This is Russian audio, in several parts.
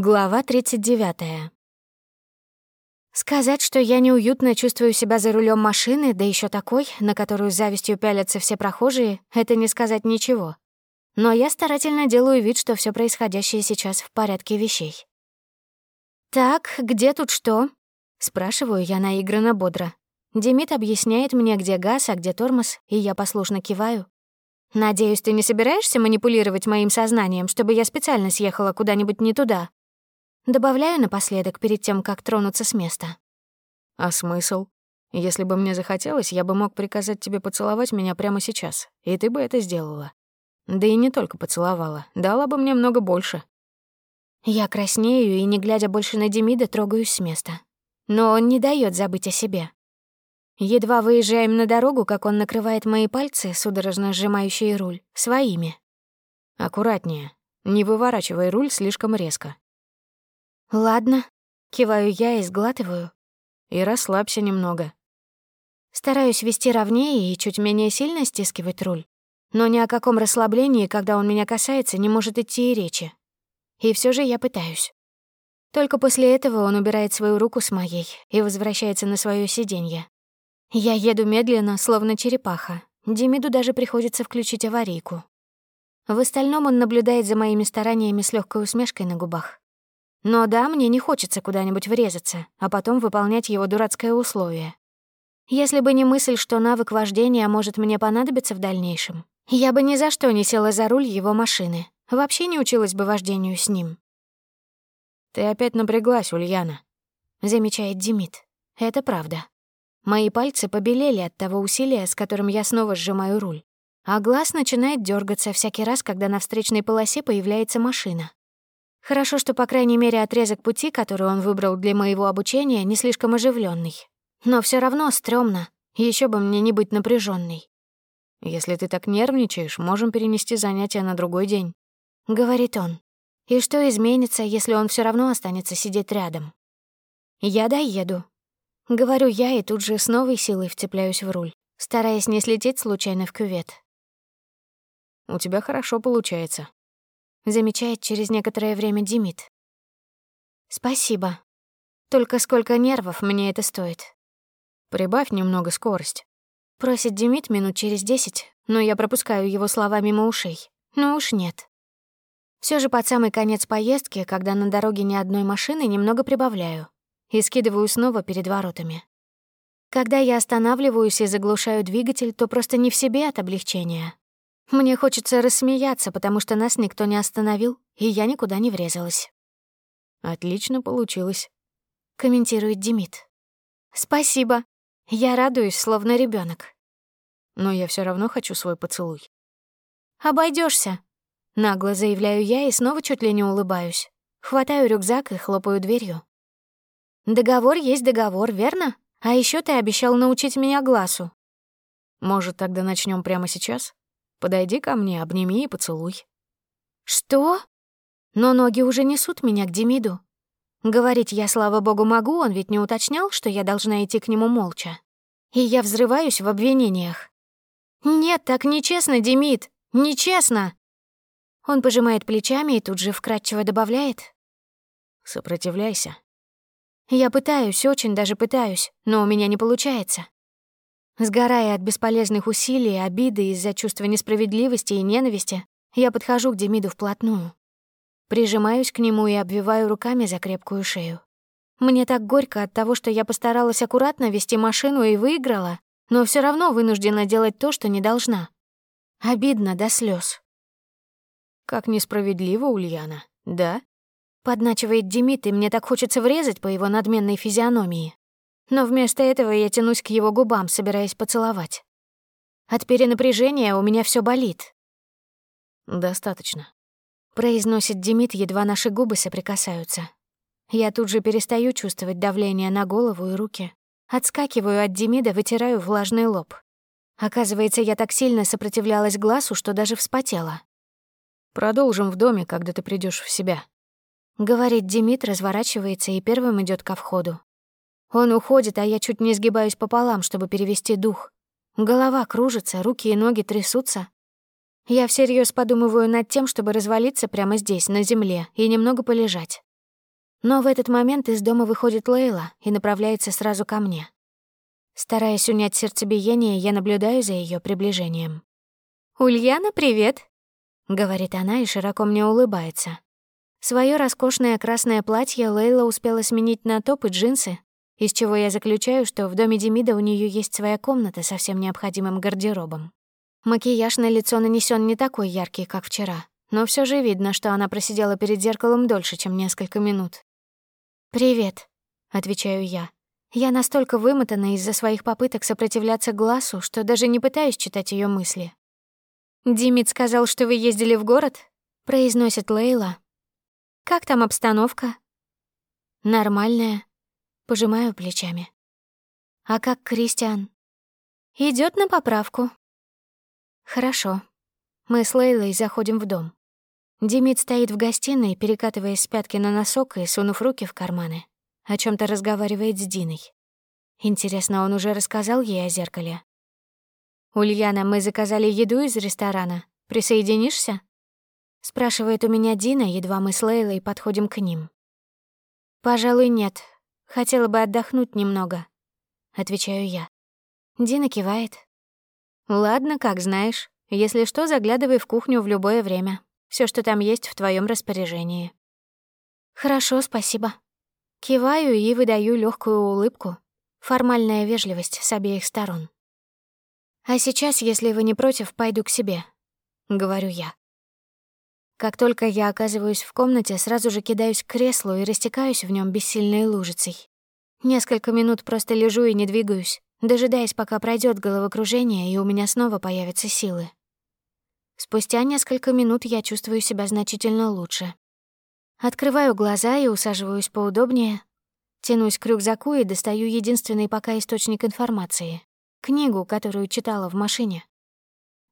Глава 39. Сказать, что я неуютно чувствую себя за рулем машины, да еще такой, на которую завистью пялятся все прохожие, это не сказать ничего. Но я старательно делаю вид, что все происходящее сейчас в порядке вещей. «Так, где тут что?» — спрашиваю я наигранно бодро. Демид объясняет мне, где газ, а где тормоз, и я послушно киваю. «Надеюсь, ты не собираешься манипулировать моим сознанием, чтобы я специально съехала куда-нибудь не туда?» Добавляю напоследок перед тем, как тронуться с места. А смысл? Если бы мне захотелось, я бы мог приказать тебе поцеловать меня прямо сейчас, и ты бы это сделала. Да и не только поцеловала, дала бы мне много больше. Я краснею и, не глядя больше на Демида, трогаюсь с места. Но он не дает забыть о себе. Едва выезжаем на дорогу, как он накрывает мои пальцы, судорожно сжимающие руль, своими. Аккуратнее. Не выворачивай руль слишком резко. «Ладно», — киваю я и сглатываю. «И расслабься немного». Стараюсь вести ровнее и чуть менее сильно стискивать руль. Но ни о каком расслаблении, когда он меня касается, не может идти и речи. И все же я пытаюсь. Только после этого он убирает свою руку с моей и возвращается на свое сиденье. Я еду медленно, словно черепаха. Демиду даже приходится включить аварийку. В остальном он наблюдает за моими стараниями с легкой усмешкой на губах. Но да, мне не хочется куда-нибудь врезаться, а потом выполнять его дурацкое условие. Если бы не мысль, что навык вождения может мне понадобиться в дальнейшем, я бы ни за что не села за руль его машины. Вообще не училась бы вождению с ним. «Ты опять напряглась, Ульяна», — замечает Демид. Это правда. Мои пальцы побелели от того усилия, с которым я снова сжимаю руль. А глаз начинает дергаться всякий раз, когда на встречной полосе появляется машина. Хорошо, что, по крайней мере, отрезок пути, который он выбрал для моего обучения, не слишком оживленный. Но все равно стрёмно. Еще бы мне не быть напряженной. «Если ты так нервничаешь, можем перенести занятия на другой день», — говорит он. «И что изменится, если он все равно останется сидеть рядом?» «Я доеду». Говорю я и тут же с новой силой вцепляюсь в руль, стараясь не слететь случайно в кювет. «У тебя хорошо получается», замечает через некоторое время Димит. Спасибо. Только сколько нервов мне это стоит. Прибавь немного скорость. Просит Демид минут через десять, но я пропускаю его слова мимо ушей. Ну уж нет. Все же под самый конец поездки, когда на дороге ни одной машины, немного прибавляю и скидываю снова перед воротами. Когда я останавливаюсь и заглушаю двигатель, то просто не в себе от облегчения, мне хочется рассмеяться, потому что нас никто не остановил, и я никуда не врезалась. «Отлично получилось», — комментирует Демид. «Спасибо. Я радуюсь, словно ребенок. Но я все равно хочу свой поцелуй». Обойдешься, нагло заявляю я и снова чуть ли не улыбаюсь. Хватаю рюкзак и хлопаю дверью. «Договор есть договор, верно? А еще ты обещал научить меня глазу». «Может, тогда начнем прямо сейчас?» Подойди ко мне, обними и поцелуй». «Что?» Но ноги уже несут меня к Демиду. Говорить я, слава богу, могу, он ведь не уточнял, что я должна идти к нему молча. И я взрываюсь в обвинениях. «Нет, так нечестно, Демид, нечестно!» Он пожимает плечами и тут же вкратчиво добавляет. «Сопротивляйся». Я пытаюсь, очень даже пытаюсь, но у меня не получается. Сгорая от бесполезных усилий, обиды из-за чувства несправедливости и ненависти, я подхожу к Демиду вплотную. Прижимаюсь к нему и обвиваю руками за крепкую шею. Мне так горько от того, что я постаралась аккуратно вести машину и выиграла, но все равно вынуждена делать то, что не должна. Обидно до слез. «Как несправедливо, Ульяна, да?» Подначивает Демид, и мне так хочется врезать по его надменной физиономии но вместо этого я тянусь к его губам, собираясь поцеловать. От перенапряжения у меня все болит. «Достаточно», — произносит Демид, едва наши губы соприкасаются. Я тут же перестаю чувствовать давление на голову и руки. Отскакиваю от Демида, вытираю влажный лоб. Оказывается, я так сильно сопротивлялась глазу, что даже вспотела. «Продолжим в доме, когда ты придешь в себя», — говорит Демид, разворачивается и первым идет ко входу. Он уходит, а я чуть не сгибаюсь пополам, чтобы перевести дух. Голова кружится, руки и ноги трясутся. Я всерьез подумываю над тем, чтобы развалиться прямо здесь, на земле, и немного полежать. Но в этот момент из дома выходит Лейла и направляется сразу ко мне. Стараясь унять сердцебиение, я наблюдаю за ее приближением. «Ульяна, привет!» — говорит она и широко мне улыбается. Своё роскошное красное платье Лейла успела сменить на топ и джинсы, из чего я заключаю, что в доме Демида у нее есть своя комната со всем необходимым гардеробом. Макияж на лицо нанесен не такой яркий, как вчера, но все же видно, что она просидела перед зеркалом дольше, чем несколько минут. «Привет», — отвечаю я. Я настолько вымотана из-за своих попыток сопротивляться глазу, что даже не пытаюсь читать ее мысли. «Димит сказал, что вы ездили в город?» — произносит Лейла. «Как там обстановка?» «Нормальная». Пожимаю плечами. «А как Кристиан?» Идет на поправку». «Хорошо». Мы с Лейлой заходим в дом. Димит стоит в гостиной, перекатываясь с пятки на носок и сунув руки в карманы о чем то разговаривает с Диной. Интересно, он уже рассказал ей о зеркале? «Ульяна, мы заказали еду из ресторана. Присоединишься?» Спрашивает у меня Дина, едва мы с Лейлой подходим к ним. «Пожалуй, нет. Хотела бы отдохнуть немного», — отвечаю я. Дина кивает. «Ладно, как знаешь. Если что, заглядывай в кухню в любое время. Все, что там есть в твоем распоряжении». «Хорошо, спасибо», Киваю и выдаю легкую улыбку. Формальная вежливость с обеих сторон. «А сейчас, если вы не против, пойду к себе», — говорю я. Как только я оказываюсь в комнате, сразу же кидаюсь к креслу и растекаюсь в нем бессильной лужицей. Несколько минут просто лежу и не двигаюсь, дожидаясь, пока пройдет головокружение, и у меня снова появятся силы. Спустя несколько минут я чувствую себя значительно лучше. Открываю глаза и усаживаюсь поудобнее. Тянусь к рюкзаку и достаю единственный пока источник информации — книгу, которую читала в машине.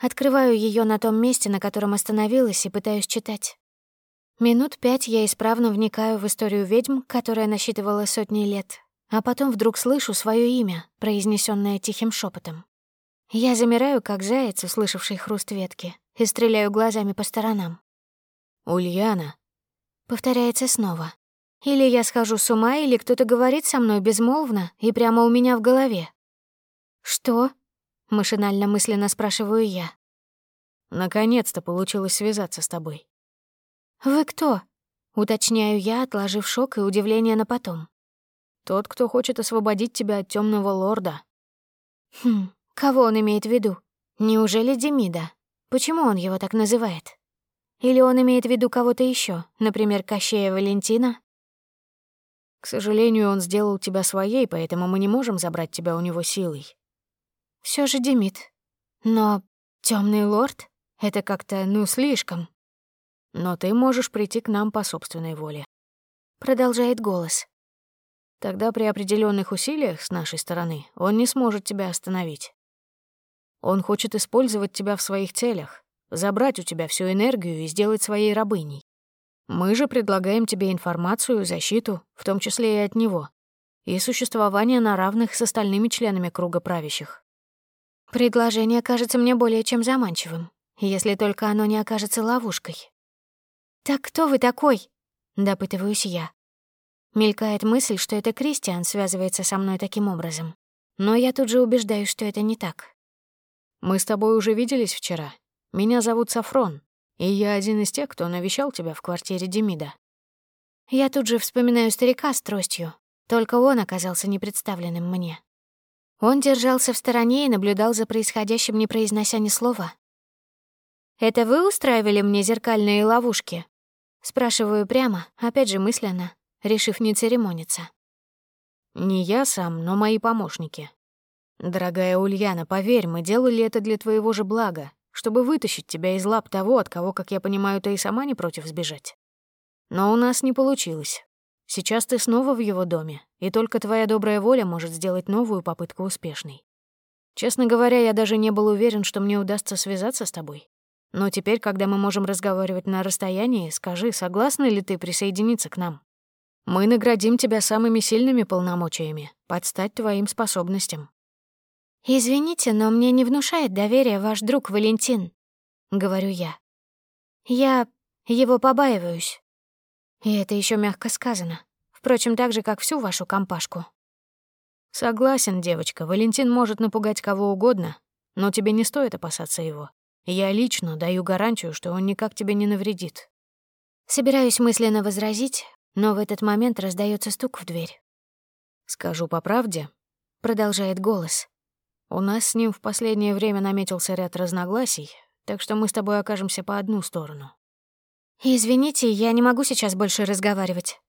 Открываю ее на том месте, на котором остановилась, и пытаюсь читать. Минут пять я исправно вникаю в историю ведьм, которая насчитывала сотни лет, а потом вдруг слышу свое имя, произнесенное тихим шепотом. Я замираю, как заяц, услышавший хруст ветки, и стреляю глазами по сторонам. «Ульяна», Повторяется снова. Или я схожу с ума, или кто-то говорит со мной безмолвно и прямо у меня в голове. «Что?» — машинально мысленно спрашиваю я. «Наконец-то получилось связаться с тобой». «Вы кто?» — уточняю я, отложив шок и удивление на потом. «Тот, кто хочет освободить тебя от темного лорда». «Хм, кого он имеет в виду? Неужели Демида? Почему он его так называет?» Или он имеет в виду кого-то еще, например, Кощея Валентина? К сожалению, он сделал тебя своей, поэтому мы не можем забрать тебя у него силой. Все же Демид. Но темный лорд — это как-то, ну, слишком. Но ты можешь прийти к нам по собственной воле. Продолжает голос. Тогда при определенных усилиях с нашей стороны он не сможет тебя остановить. Он хочет использовать тебя в своих целях, забрать у тебя всю энергию и сделать своей рабыней. Мы же предлагаем тебе информацию, защиту, в том числе и от него, и существование на равных с остальными членами круга правящих. Предложение кажется мне более чем заманчивым, если только оно не окажется ловушкой. «Так кто вы такой?» — допытываюсь я. Мелькает мысль, что это Кристиан связывается со мной таким образом. Но я тут же убеждаюсь, что это не так. «Мы с тобой уже виделись вчера, меня зовут Сафрон, и я один из тех, кто навещал тебя в квартире Демида. Я тут же вспоминаю старика с тростью, только он оказался непредставленным мне. Он держался в стороне и наблюдал за происходящим, не произнося ни слова. «Это вы устраивали мне зеркальные ловушки?» Спрашиваю прямо, опять же мысленно, решив не церемониться. «Не я сам, но мои помощники. Дорогая Ульяна, поверь, мы делали это для твоего же блага, чтобы вытащить тебя из лап того, от кого, как я понимаю, ты и сама не против сбежать. Но у нас не получилось. Сейчас ты снова в его доме, и только твоя добрая воля может сделать новую попытку успешной. Честно говоря, я даже не был уверен, что мне удастся связаться с тобой. Но теперь, когда мы можем разговаривать на расстоянии, скажи, согласна ли ты присоединиться к нам? Мы наградим тебя самыми сильными полномочиями, подстать твоим способностям. «Извините, но мне не внушает доверия ваш друг Валентин», — говорю я. «Я его побаиваюсь». И это еще мягко сказано. Впрочем, так же, как всю вашу компашку. Согласен, девочка, Валентин может напугать кого угодно, но тебе не стоит опасаться его. Я лично даю гарантию, что он никак тебе не навредит. Собираюсь мысленно возразить, но в этот момент раздается стук в дверь. Скажу по правде, продолжает голос. У нас с ним в последнее время наметился ряд разногласий, так что мы с тобой окажемся по одну сторону. «Извините, я не могу сейчас больше разговаривать».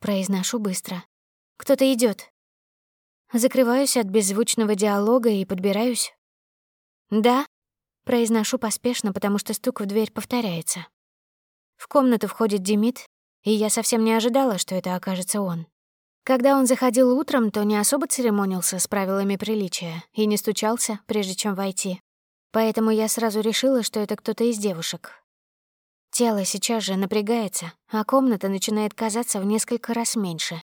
Произношу быстро. «Кто-то идет. Закрываюсь от беззвучного диалога и подбираюсь. «Да», — произношу поспешно, потому что стук в дверь повторяется. В комнату входит Демид, и я совсем не ожидала, что это окажется он. Когда он заходил утром, то не особо церемонился с правилами приличия и не стучался, прежде чем войти. Поэтому я сразу решила, что это кто-то из девушек. Тело сейчас же напрягается, а комната начинает казаться в несколько раз меньше.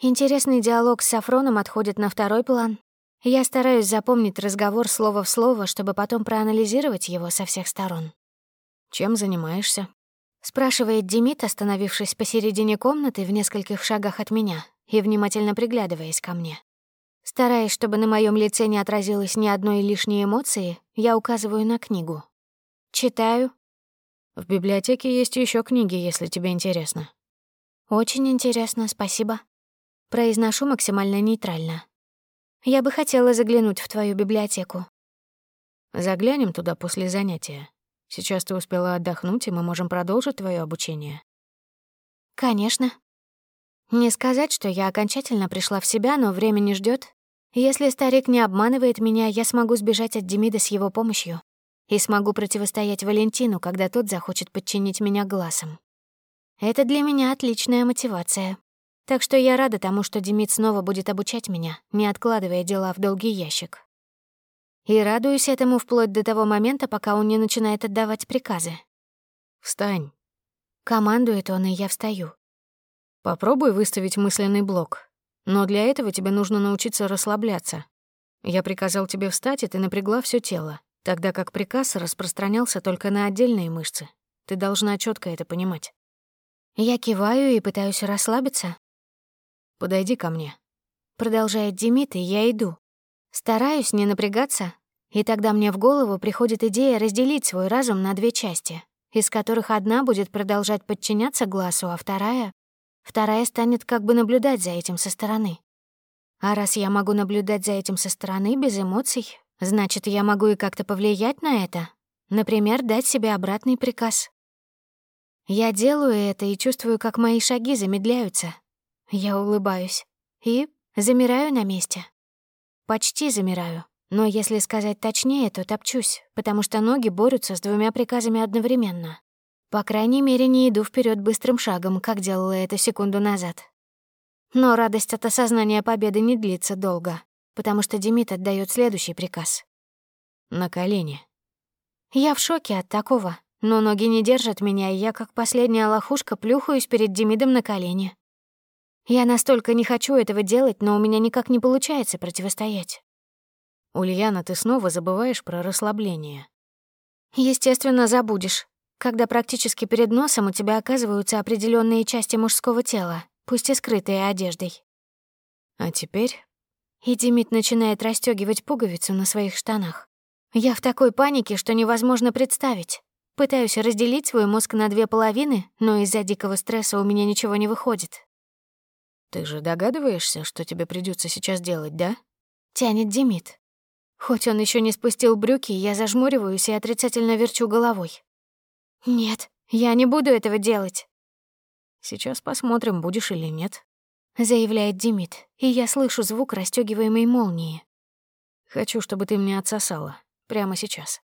Интересный диалог с Сафроном отходит на второй план. Я стараюсь запомнить разговор слово в слово, чтобы потом проанализировать его со всех сторон. «Чем занимаешься?» — спрашивает Демид, остановившись посередине комнаты в нескольких шагах от меня и внимательно приглядываясь ко мне. Стараясь, чтобы на моем лице не отразилось ни одной лишней эмоции, я указываю на книгу. Читаю. В библиотеке есть еще книги, если тебе интересно. Очень интересно, спасибо. Произношу максимально нейтрально. Я бы хотела заглянуть в твою библиотеку. Заглянем туда после занятия. Сейчас ты успела отдохнуть, и мы можем продолжить твое обучение. Конечно. Не сказать, что я окончательно пришла в себя, но время не ждет. Если старик не обманывает меня, я смогу сбежать от Демида с его помощью и смогу противостоять Валентину, когда тот захочет подчинить меня глазом. Это для меня отличная мотивация. Так что я рада тому, что Демид снова будет обучать меня, не откладывая дела в долгий ящик. И радуюсь этому вплоть до того момента, пока он не начинает отдавать приказы. «Встань». Командует он, и я встаю. «Попробуй выставить мысленный блок. Но для этого тебе нужно научиться расслабляться. Я приказал тебе встать, и ты напрягла все тело, тогда как приказ распространялся только на отдельные мышцы. Ты должна четко это понимать». Я киваю и пытаюсь расслабиться, Подойди ко мне. Продолжает Демид, и я иду. Стараюсь не напрягаться, и тогда мне в голову приходит идея разделить свой разум на две части, из которых одна будет продолжать подчиняться глазу, а вторая... Вторая станет как бы наблюдать за этим со стороны. А раз я могу наблюдать за этим со стороны без эмоций, значит, я могу и как-то повлиять на это. Например, дать себе обратный приказ. Я делаю это и чувствую, как мои шаги замедляются, я улыбаюсь и замираю на месте. Почти замираю, но если сказать точнее, то топчусь, потому что ноги борются с двумя приказами одновременно. По крайней мере, не иду вперед быстрым шагом, как делала это секунду назад. Но радость от осознания победы не длится долго, потому что Демид отдает следующий приказ. На колени. Я в шоке от такого, но ноги не держат меня, и я, как последняя лохушка, плюхаюсь перед Демидом на колени. Я настолько не хочу этого делать, но у меня никак не получается противостоять. Ульяна, ты снова забываешь про расслабление. Естественно, забудешь, когда практически перед носом у тебя оказываются определенные части мужского тела, пусть и скрытые одеждой. А теперь? И Демид начинает расстёгивать пуговицу на своих штанах. Я в такой панике, что невозможно представить. Пытаюсь разделить свой мозг на две половины, но из-за дикого стресса у меня ничего не выходит. «Ты же догадываешься, что тебе придется сейчас делать, да?» Тянет Демид. Хоть он еще не спустил брюки, я зажмуриваюсь и отрицательно верчу головой. «Нет, я не буду этого делать». «Сейчас посмотрим, будешь или нет», — заявляет Демид, и я слышу звук расстёгиваемой молнии. «Хочу, чтобы ты мне отсосала. Прямо сейчас».